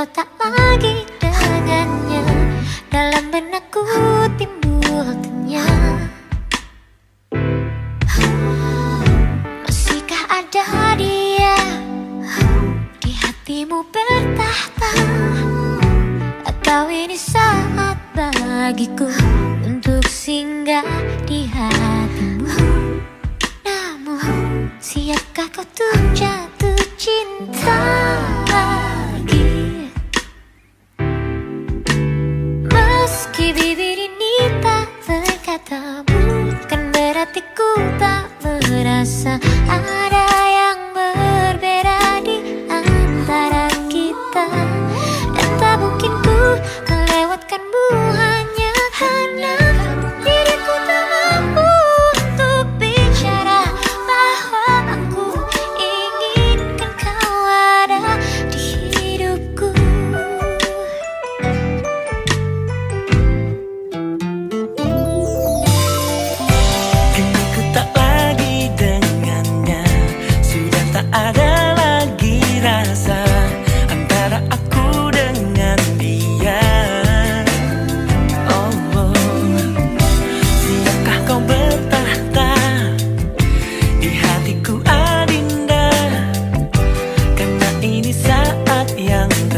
Kau tak lagi dengannya. Dalam benakku timbul tanya Masihkah ada dia Di hatimu bertahta? Atau ini saat bagiku Untuk singgah di hatimu? Namun siapkah kau tuh jatuh cinta Bukan berarti ku tak merasa 样子